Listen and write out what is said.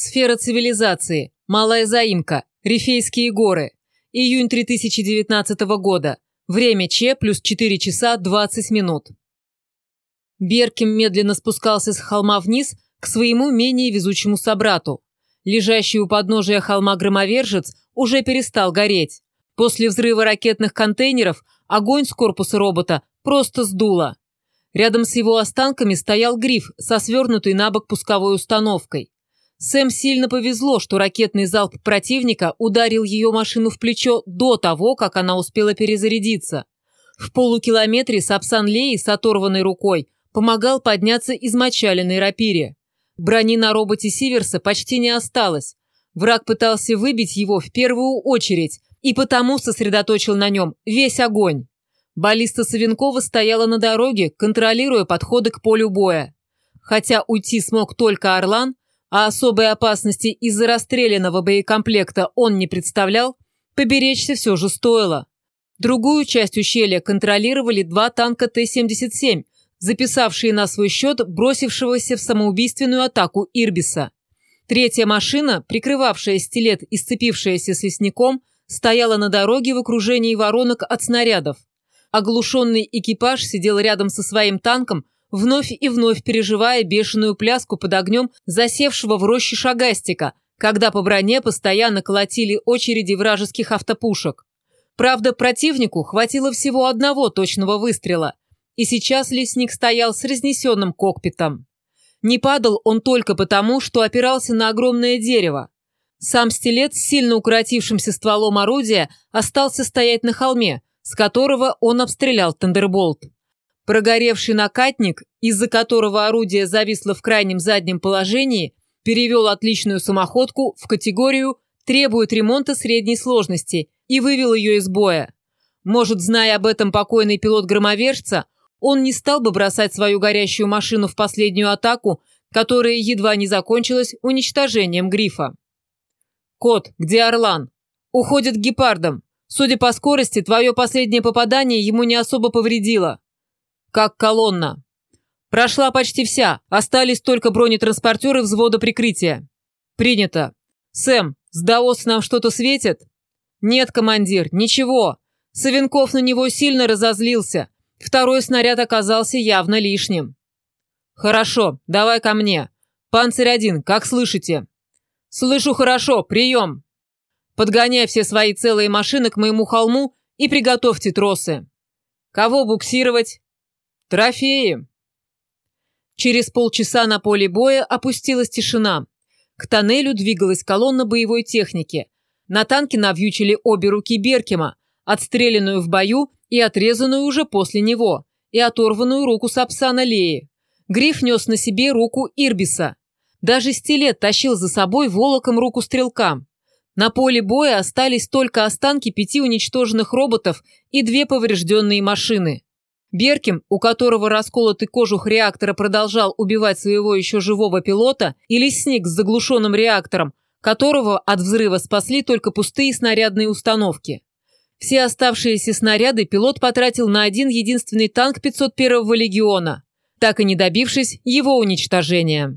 Сфера цивилизации. Малая заимка. Рифейские горы. Июнь 2019 года. Время Ч плюс 4 часа 20 минут. Берким медленно спускался с холма вниз к своему менее везучему собрату. Лежащий у подножия холма громовержец уже перестал гореть. После взрыва ракетных контейнеров огонь с корпуса робота просто сдуло. Рядом с его останками стоял гриф со свернутой на бок пусковой установкой. Сэм сильно повезло, что ракетный залп противника ударил ее машину в плечо до того, как она успела перезарядиться. В полукилометре Сапсан Леи с оторванной рукой помогал подняться измочаленной рапире. Брони на роботе Сиверса почти не осталось. Враг пытался выбить его в первую очередь и потому сосредоточил на нем весь огонь. Баллиста Савенкова стояла на дороге, контролируя подходы к полю боя. Хотя уйти смог только Орлан, а особой опасности из-за расстрелянного боекомплекта он не представлял, поберечься все же стоило. Другую часть ущелья контролировали два танка Т-77, записавшие на свой счет бросившегося в самоубийственную атаку Ирбиса. Третья машина, прикрывавшая стилет и сцепившаяся с лесником, стояла на дороге в окружении воронок от снарядов. Оглушенный экипаж сидел рядом со своим танком, вновь и вновь переживая бешеную пляску под огнем засевшего в роще шагастика, когда по броне постоянно колотили очереди вражеских автопушек. Правда, противнику хватило всего одного точного выстрела, и сейчас лесник стоял с разнесенным кокпитом. Не падал он только потому, что опирался на огромное дерево. Сам стилет с сильно укоротившимся стволом орудия остался стоять на холме, с которого он обстрелял Тандерболт. Прогоревший накатник, из-за которого орудие зависло в крайнем заднем положении, перевел отличную самоходку в категорию «требует ремонта средней сложности» и вывел ее из боя. Может, зная об этом покойный пилот громовержца, он не стал бы бросать свою горящую машину в последнюю атаку, которая едва не закончилась уничтожением грифа. «Кот, где Орлан?» «Уходит к гепардам. Судя по скорости, твое последнее попадание ему не особо повредило. Как колонна. Прошла почти вся, остались только бронетранспортеры взвода прикрытия. Принято. Сэм, с Даос нам что-то светит? Нет, командир, ничего. Савенков на него сильно разозлился. Второй снаряд оказался явно лишним. Хорошо, давай ко мне. Панцирь один, как слышите? Слышу хорошо, прием. Подгоняй все свои целые машины к моему холму и приготовьте тросы. Кого буксировать? Трофеи. Через полчаса на поле боя опустилась тишина. К тоннелю двигалась колонна боевой техники. На танке навьючили обе руки Беркема, отстрелянную в бою и отрезанную уже после него, и оторванную руку Сапсана Леи. Гриф нес на себе руку Ирбиса. Даже стилет тащил за собой волоком руку стрелка. На поле боя остались только останки пяти уничтоженных роботов и две поврежденные машины. Берким, у которого расколотый кожух реактора продолжал убивать своего еще живого пилота, и лесник с заглушенным реактором, которого от взрыва спасли только пустые снарядные установки. Все оставшиеся снаряды пилот потратил на один единственный танк 501-го легиона, так и не добившись его уничтожения.